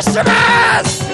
Christmas!